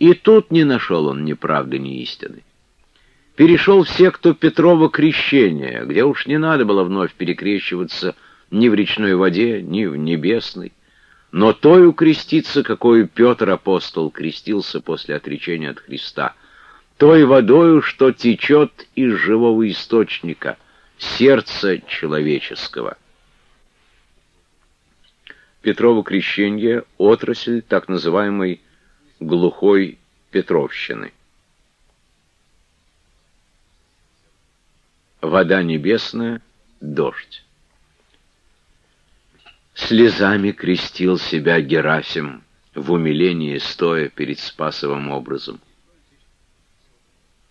И тут не нашел он ни правды, ни истины. Перешел в секту Петрова крещения, где уж не надо было вновь перекрещиваться ни в речной воде, ни в небесной, но тою креститься, какой Петр апостол крестился после отречения от Христа, той водою, что течет из живого источника, сердца человеческого. Петрово крещение — отрасль так называемой глухой Петровщины. Вода небесная, дождь. Слезами крестил себя Герасим, в умилении стоя перед Спасовым образом.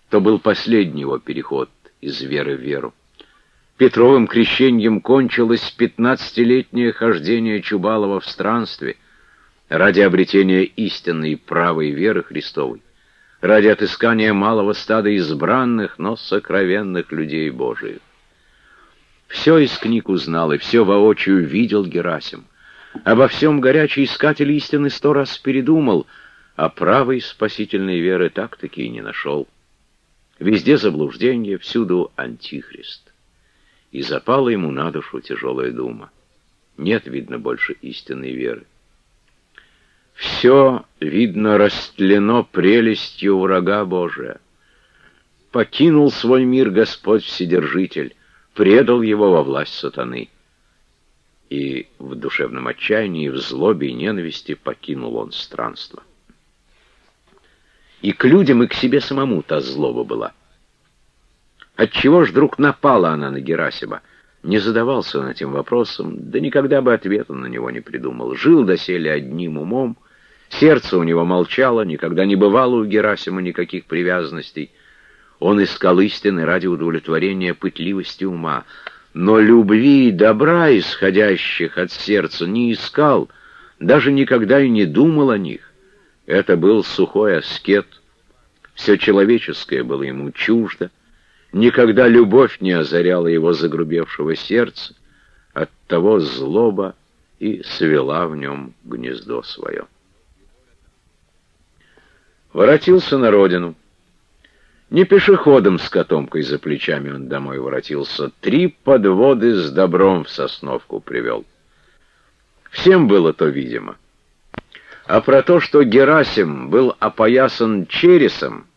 То был последний его переход из веры в веру. Петровым крещением кончилось пятнадцатилетнее хождение Чубалова в странстве ради обретения истинной правой веры Христовой, ради отыскания малого стада избранных, но сокровенных людей Божиих. Все из книг узнал и все воочию видел Герасим. Обо всем горячий искатель истины сто раз передумал, а правой спасительной веры так-таки и не нашел. Везде заблуждение, всюду антихрист и запала ему на душу тяжелая дума. Нет, видно, больше истинной веры. Все, видно, растлено прелестью врага Божия. Покинул свой мир Господь Вседержитель, предал его во власть сатаны. И в душевном отчаянии, в злобе и ненависти покинул он странство. И к людям, и к себе самому та злоба была. Отчего ж вдруг напала она на Герасима? Не задавался он этим вопросом, да никогда бы ответа на него не придумал. Жил доселе одним умом, сердце у него молчало, никогда не бывало у Герасима никаких привязанностей. Он искал истины ради удовлетворения пытливости ума, но любви и добра, исходящих от сердца, не искал, даже никогда и не думал о них. Это был сухой аскет, все человеческое было ему чуждо, Никогда любовь не озаряла его загрубевшего сердца, оттого злоба и свела в нем гнездо свое. Воротился на родину. Не пешеходом с котомкой за плечами он домой воротился, три подводы с добром в Сосновку привел. Всем было то видимо. А про то, что Герасим был опоясан чересом,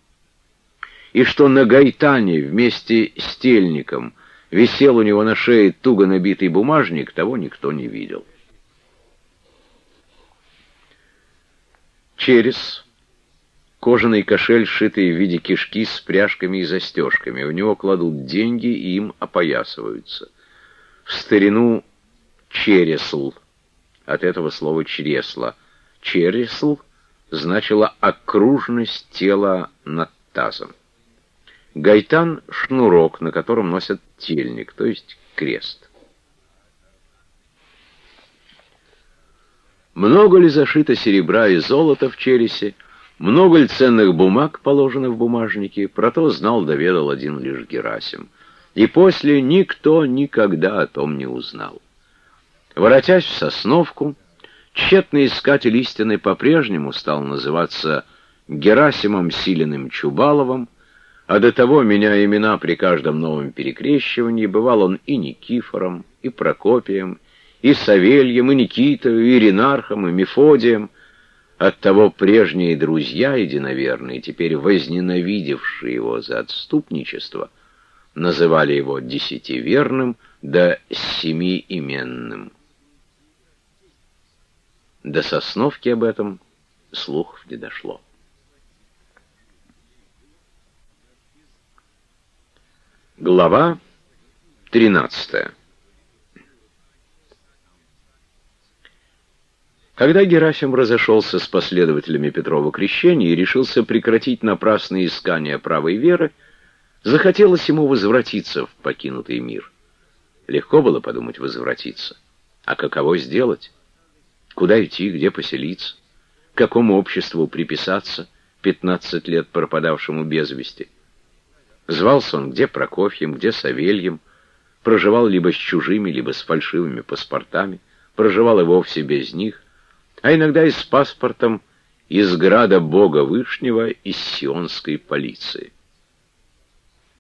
и что на гайтане вместе с тельником висел у него на шее туго набитый бумажник, того никто не видел. Через кожаный кошель, сшитый в виде кишки с пряжками и застежками. В него кладут деньги и им опоясываются. В старину чересл, от этого слова чресло. Чересл значило окружность тела над тазом. Гайтан — шнурок, на котором носят тельник, то есть крест. Много ли зашито серебра и золота в чересе, много ли ценных бумаг положено в бумажнике, про то знал, доведал один лишь Герасим. И после никто никогда о том не узнал. Воротясь в Сосновку, тщетный искатель истины по-прежнему стал называться Герасимом Силиным Чубаловым, а до того, меняя имена при каждом новом перекрещивании, бывал он и Никифором, и Прокопием, и Савельем, и Никитой, и Ренархом, и Мефодием. Оттого прежние друзья единоверные, теперь возненавидевшие его за отступничество, называли его десятиверным да семиименным. До Сосновки об этом слухов не дошло. Глава 13 Когда Герасим разошелся с последователями Петрова крещения и решился прекратить напрасные искания правой веры, захотелось ему возвратиться в покинутый мир. Легко было подумать возвратиться. А каково сделать? Куда идти, где поселиться? К какому обществу приписаться, пятнадцать лет пропадавшему без вести? Звался он где Прокофьем, где Савельем, проживал либо с чужими, либо с фальшивыми паспортами, проживал и вовсе без них, а иногда и с паспортом, из града Бога Вышнего из сионской полиции.